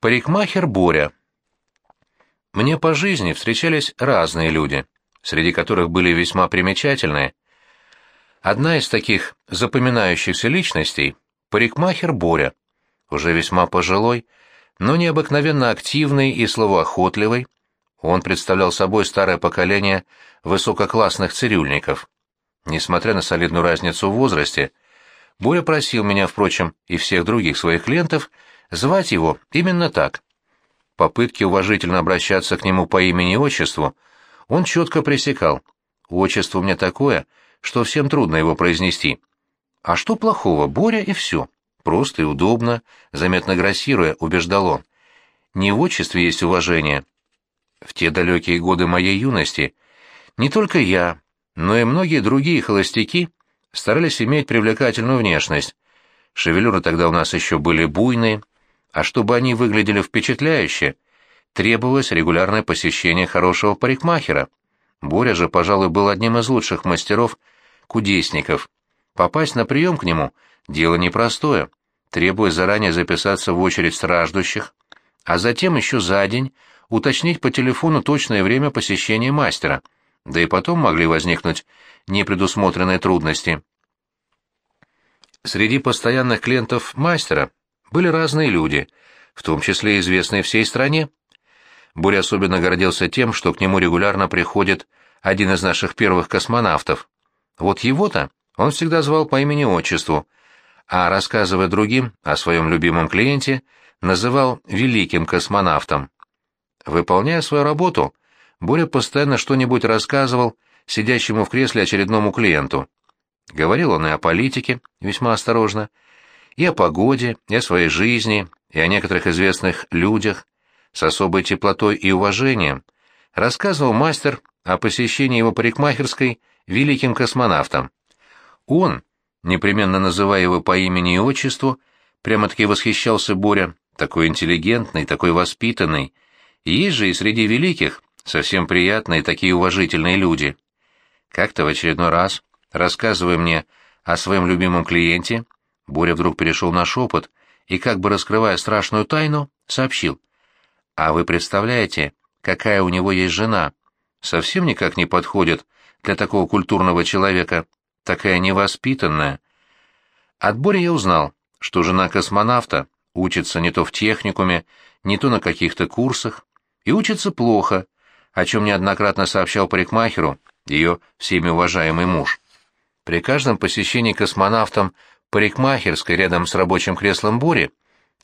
Парикмахер Боря. Мне по жизни встречались разные люди, среди которых были весьма примечательные. Одна из таких запоминающихся личностей — парикмахер Боря, уже весьма пожилой, но необыкновенно активный и словоохотливый, он представлял собой старое поколение высококлассных цирюльников. Несмотря на солидную разницу в возрасте, Боря просил меня, впрочем, и всех других своих клиентов — Звать его именно так. Попытки уважительно обращаться к нему по имени и отчеству он четко пресекал. Отчество у меня такое, что всем трудно его произнести. А что плохого, Боря и все. Просто и удобно, заметно грассируя, убеждал он. Не в отчестве есть уважение. В те далекие годы моей юности не только я, но и многие другие холостяки старались иметь привлекательную внешность. Шевелюры тогда у нас еще были буйные, а чтобы они выглядели впечатляюще, требовалось регулярное посещение хорошего парикмахера. Боря же, пожалуй, был одним из лучших мастеров кудесников. Попасть на прием к нему — дело непростое, требуя заранее записаться в очередь страждущих, а затем еще за день уточнить по телефону точное время посещения мастера, да и потом могли возникнуть непредусмотренные трудности. Среди постоянных клиентов мастера были разные люди, в том числе известные всей стране. Буря особенно гордился тем, что к нему регулярно приходит один из наших первых космонавтов. Вот его-то он всегда звал по имени-отчеству, а, рассказывая другим о своем любимом клиенте, называл великим космонавтом. Выполняя свою работу, Боря постоянно что-нибудь рассказывал сидящему в кресле очередному клиенту. Говорил он и о политике, весьма осторожно, и о погоде, и о своей жизни, и о некоторых известных людях, с особой теплотой и уважением, рассказывал мастер о посещении его парикмахерской великим космонавтом. Он, непременно называя его по имени и отчеству, прямо-таки восхищался Боря, такой интеллигентный, такой воспитанный. Есть же и среди великих совсем приятные такие уважительные люди. Как-то в очередной раз, рассказывая мне о своем любимом клиенте, Боря вдруг перешел на шепот и, как бы раскрывая страшную тайну, сообщил. «А вы представляете, какая у него есть жена? Совсем никак не подходит для такого культурного человека, такая невоспитанная». От Бори я узнал, что жена космонавта учится не то в техникуме, не то на каких-то курсах, и учится плохо, о чем неоднократно сообщал парикмахеру ее всеми уважаемый муж. При каждом посещении космонавтом парикмахерской рядом с рабочим креслом Бори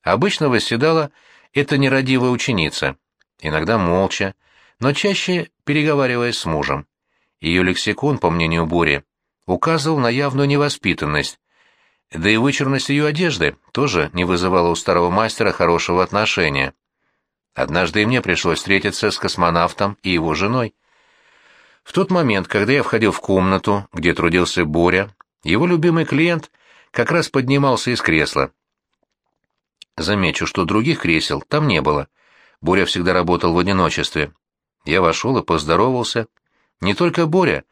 обычно восседала эта нерадивая ученица, иногда молча, но чаще переговариваясь с мужем. Ее лексикон, по мнению Бори, указывал на явную невоспитанность, да и вычурность ее одежды тоже не вызывала у старого мастера хорошего отношения. Однажды и мне пришлось встретиться с космонавтом и его женой. В тот момент, когда я входил в комнату, где трудился Боря, его любимый клиент — как раз поднимался из кресла. Замечу, что других кресел там не было. Боря всегда работал в одиночестве. Я вошел и поздоровался. Не только Боря,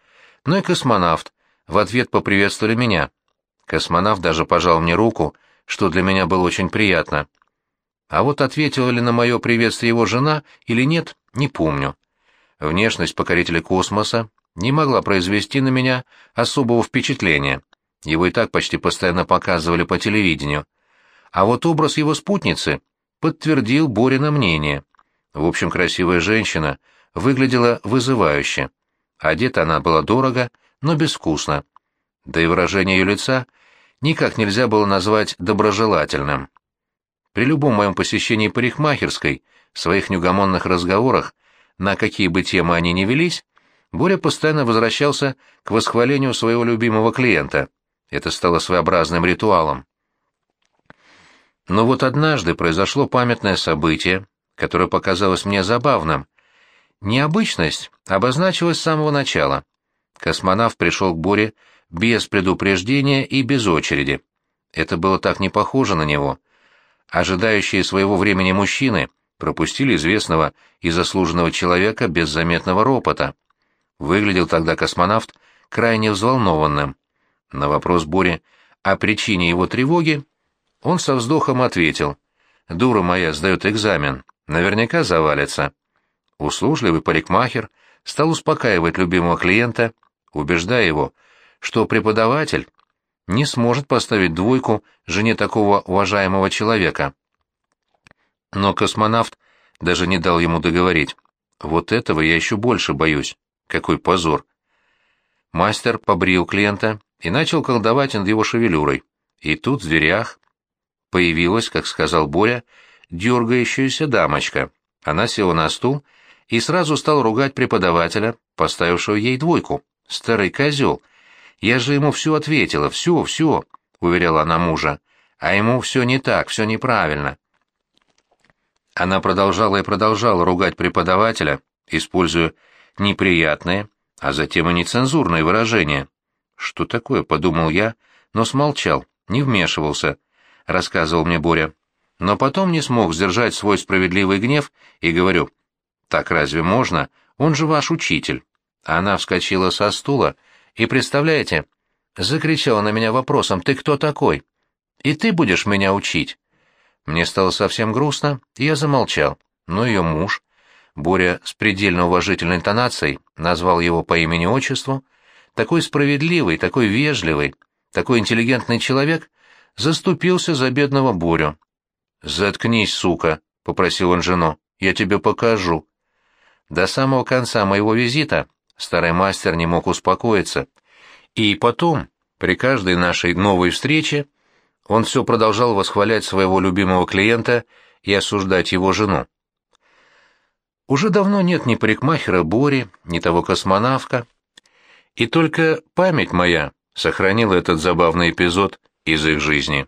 но и космонавт в ответ поприветствовали меня. Космонавт даже пожал мне руку, что для меня было очень приятно. А вот ответила ли на мое приветствие его жена или нет, не помню. Внешность покорителя космоса не могла произвести на меня особого впечатления. Его и так почти постоянно показывали по телевидению. А вот образ его спутницы подтвердил Борина мнение. В общем, красивая женщина выглядела вызывающе. Одета она была дорого, но безвкусно. Да и выражение ее лица никак нельзя было назвать доброжелательным. При любом моем посещении парикмахерской, в своих неугомонных разговорах, на какие бы темы они ни велись, Боря постоянно возвращался к восхвалению своего любимого клиента — это стало своеобразным ритуалом. Но вот однажды произошло памятное событие, которое показалось мне забавным. Необычность обозначилась с самого начала. Космонавт пришел к Боре без предупреждения и без очереди. Это было так не похоже на него. Ожидающие своего времени мужчины пропустили известного и заслуженного человека без заметного ропота. Выглядел тогда космонавт крайне взволнованным. На вопрос Бори о причине его тревоги он со вздохом ответил. дура моя сдает экзамен, наверняка завалится. Услужливый парикмахер стал успокаивать любимого клиента, убеждая его, что преподаватель не сможет поставить двойку жене такого уважаемого человека. Но космонавт даже не дал ему договорить. Вот этого я еще больше боюсь. Какой позор. Мастер побрил клиента и начал колдовать над его шевелюрой. И тут в дверях появилась, как сказал Боря, дергающаяся дамочка. Она села на стул и сразу стала ругать преподавателя, поставившего ей двойку. «Старый козел! Я же ему все ответила, все, все!» — уверяла она мужа. «А ему все не так, все неправильно». Она продолжала и продолжала ругать преподавателя, используя неприятные, а затем и нецензурные выражения. «Что такое?» — подумал я, но смолчал, не вмешивался, — рассказывал мне Боря. Но потом не смог сдержать свой справедливый гнев и говорю, «Так разве можно? Он же ваш учитель». Она вскочила со стула и, представляете, закричала на меня вопросом, «Ты кто такой? И ты будешь меня учить?» Мне стало совсем грустно, и я замолчал. Но ее муж, Боря с предельно уважительной интонацией назвал его по имени-отчеству, такой справедливый, такой вежливый, такой интеллигентный человек, заступился за бедного Борю. «Заткнись, сука», — попросил он жену, — «я тебе покажу». До самого конца моего визита старый мастер не мог успокоиться. И потом, при каждой нашей новой встрече, он все продолжал восхвалять своего любимого клиента и осуждать его жену. Уже давно нет ни парикмахера Бори, ни того космонавка, и только память моя сохранила этот забавный эпизод из их жизни.